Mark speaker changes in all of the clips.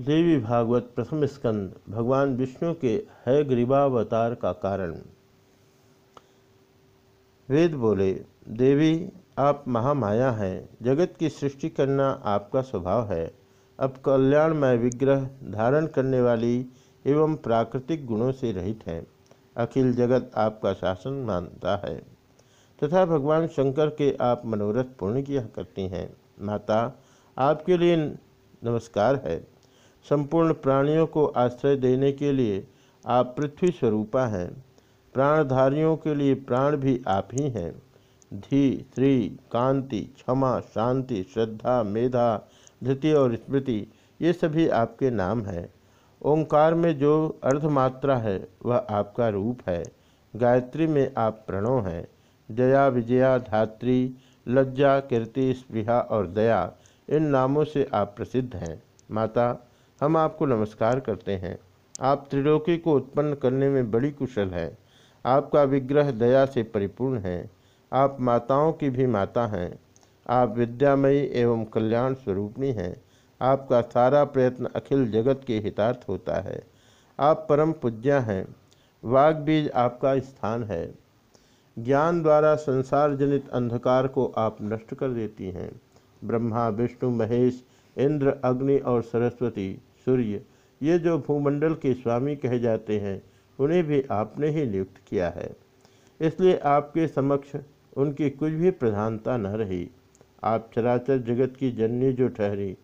Speaker 1: देवी भागवत प्रथम स्कंद, भगवान विष्णु के है ग्रीवावतार का कारण। वेद बोले, देवी, आप महामाया हैं, जगत की सृष्टि करना आपका स्वभाव है। अब कल्याणमय विग्रह धारण करने वाली एवं प्राकृतिक गुणों से रहित हैं। अखिल जगत आपका शासन मानता है। तथा भगवान शंकर के आप मनोरथ पूर्ण किया करती हैं। माता, आपके लिए नमस्कार है। संपूर्ण प्राणियों को आश्रय देने के लिए आप पृथ्वी स्वरूपा हैं। प्राणधारियों के लिए प्राण भी आप ही हैं। धी श्री कांति, क्षमा, शांति, श्रद्धा, मेधा, धृति और स्मृति, ये सभी आपके नाम हैं। ओंकार में जो अर्धमात्रा है, वह आपका रूप है। गायत्री में आप प्रणव हैं। जया, विजया, धात्री, लज्जा, कीर्ति, स्पृहा और दया, इन नामों से आप प्रसिद्ध हैं। माता हम आपको नमस्कार करते हैं। आप त्रिलोकी को उत्पन्न करने में बड़ी कुशल है। आपका विग्रह दया से परिपूर्ण है। आप माताओं की भी माता हैं। आप विद्यामयी एवं कल्याण स्वरूपणी हैं। आपका सारा प्रयत्न अखिल जगत के हितार्थ होता है। आप परम पूज्या हैं। वाग बीज आपका स्थान है। ज्ञान द्वारा संसार जनित अंधकार को आप नष्ट कर देती हैं। ब्रह्मा, विष्णु, महेश, इंद्र, अग्नि और सरस्वती सूर्य, ये जो भूमंडल के स्वामी कहे जाते हैं, उन्हें भी आपने ही नियुक्त किया है। इसलिए आपके समक्ष उनकी कुछ भी प्रधानता न रही। आप चराचर जगत की जननी जो ठहरी,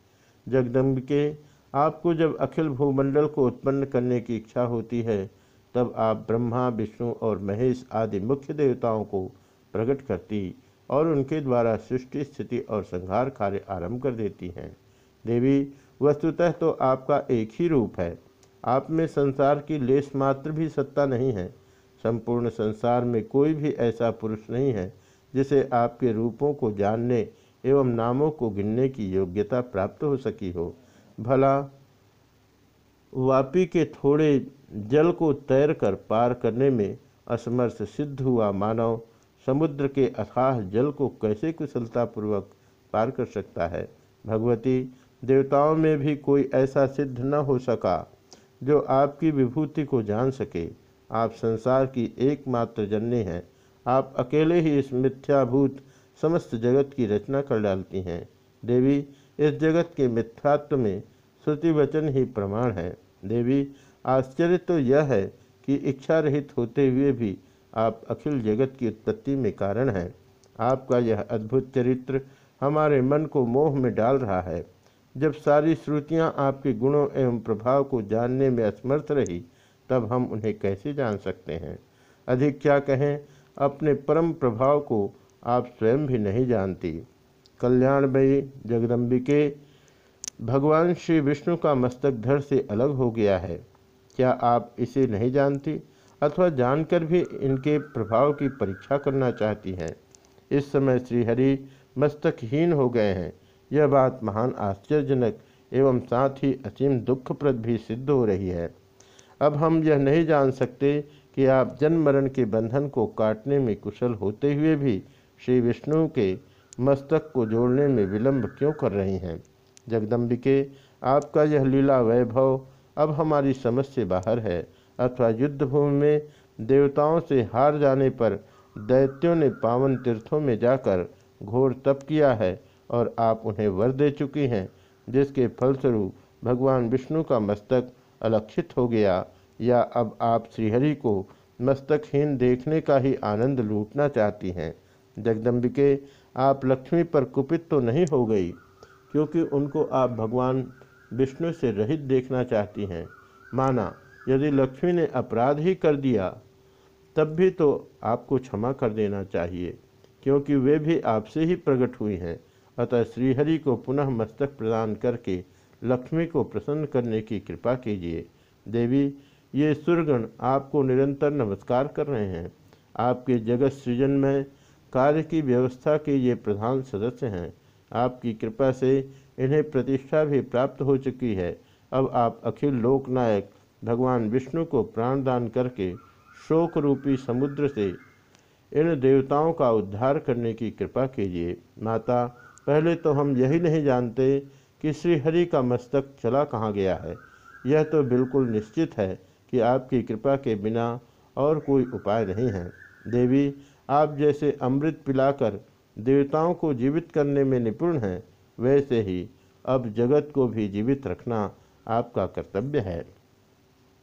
Speaker 1: जगदम्ब के, आपको जब अखिल भूमंडल को उत्पन्न करने की इच्छा होती है, तब आप ब्रह्मा, विष्णु और महेश आदि मुख्य देवताओं को प्रकट करती और उनके द्वारा सृष्टि, स्थिति और संहार कार्य आरंभ कर देती हैं। देवी, वस्तुतः तो आपका एक ही रूप है। आप में संसार की लेस मात्र भी सत्ता नहीं है। संपूर्ण संसार में कोई भी ऐसा पुरुष नहीं है, जिसे आपके रूपों को जानने एवं नामों को गिनने की योग्यता प्राप्त हो सकी हो। भला, वापी के थोड़े जल को तैर कर पार करने में असमर्थ सिद्ध हुआ मानव, समुद्र के अथाह जल को कैसे कुशलतापूर्वक पार कर सकता है? भगवती देवताओं में भी कोई ऐसा सिद्ध न हो सका, जो आपकी विभूति को जान सके। आप संसार की एकमात्र जन्य हैं। आप अकेले ही इस मिथ्याभूत समस्त जगत की रचना कर डालती हैं। देवी, इस जगत के मिथ्यात्व में श्रुति वचन ही प्रमाण है। देवी, आश्चर्य तो यह है कि इच्छा रहित होते हुए भी आप अखिल जगत की उत्पत्ति में कारण हैं। आपका यह अद्भुत चरित्र हमारे मन को मोह में डाल रहा है। जब सारी श्रुतियाँ आपके गुणों एवं प्रभाव को जानने में असमर्थ रही, तब हम उन्हें कैसे जान सकते हैं? अधिक क्या कहें, अपने परम प्रभाव को आप स्वयं भी नहीं जानती। कल्याणमयी जगदम्बिके, भगवान श्री विष्णु का मस्तक धड़ से अलग हो गया है। क्या आप इसे नहीं जानती, अथवा जानकर भी इनके प्रभाव की परीक्षा करना चाहती हैं? इस समय श्रीहरि मस्तकहीन हो गए हैं। यह बात महान आश्चर्यजनक एवं साथ ही असीम दुखप्रद भी सिद्ध हो रही है। अब हम यह नहीं जान सकते कि आप जन्म मरण के बंधन को काटने में कुशल होते हुए भी श्री विष्णु के मस्तक को जोड़ने में विलंब क्यों कर रही हैं? जगदम्बिके, आपका यह लीला वैभव अब हमारी समझ से बाहर है, अथवा युद्ध भूमि में देवताओं से हार जाने पर दैत्यों ने पावन तीर्थों में जाकर घोर तप किया है। और आप उन्हें वर दे चुकी हैं, जिसके फलस्वरूप भगवान विष्णु का मस्तक अलक्षित हो गया, या अब आप श्रीहरि को मस्तकहीन देखने का ही आनंद लूटना चाहती हैं। जगदम्बिके, आप लक्ष्मी पर कुपित तो नहीं हो गई, क्योंकि उनको आप भगवान विष्णु से रहित देखना चाहती हैं। माना, यदि लक्ष्मी ने अपराध ही कर दिया, तब भी तो आपको क्षमा कर देना चाहिए, क्योंकि वे भी आपसे ही प्रकट हुई हैं। अतः श्रीहरि को पुनः मस्तक प्रदान करके लक्ष्मी को प्रसन्न करने की कृपा कीजिए। देवी, ये सुरगण आपको निरंतर नमस्कार कर रहे हैं। आपके जगत सृजन में कार्य की व्यवस्था के ये प्रधान सदस्य हैं। आपकी कृपा से इन्हें प्रतिष्ठा भी प्राप्त हो चुकी है। अब आप अखिल लोकनायक भगवान विष्णु को प्राणदान करके शोक रूपी समुद्र से इन देवताओं का उद्धार करने की कृपा कीजिए। माता पहले तो हम यही नहीं जानते कि श्रीहरि का मस्तक चला कहाँ गया है। यह तो बिल्कुल निश्चित है कि आपकी कृपा के बिना और कोई उपाय नहीं है। देवी, आप जैसे अमृत पिलाकर देवताओं को जीवित करने में निपुण हैं, वैसे ही अब जगत को भी जीवित रखना आपका कर्तव्य है।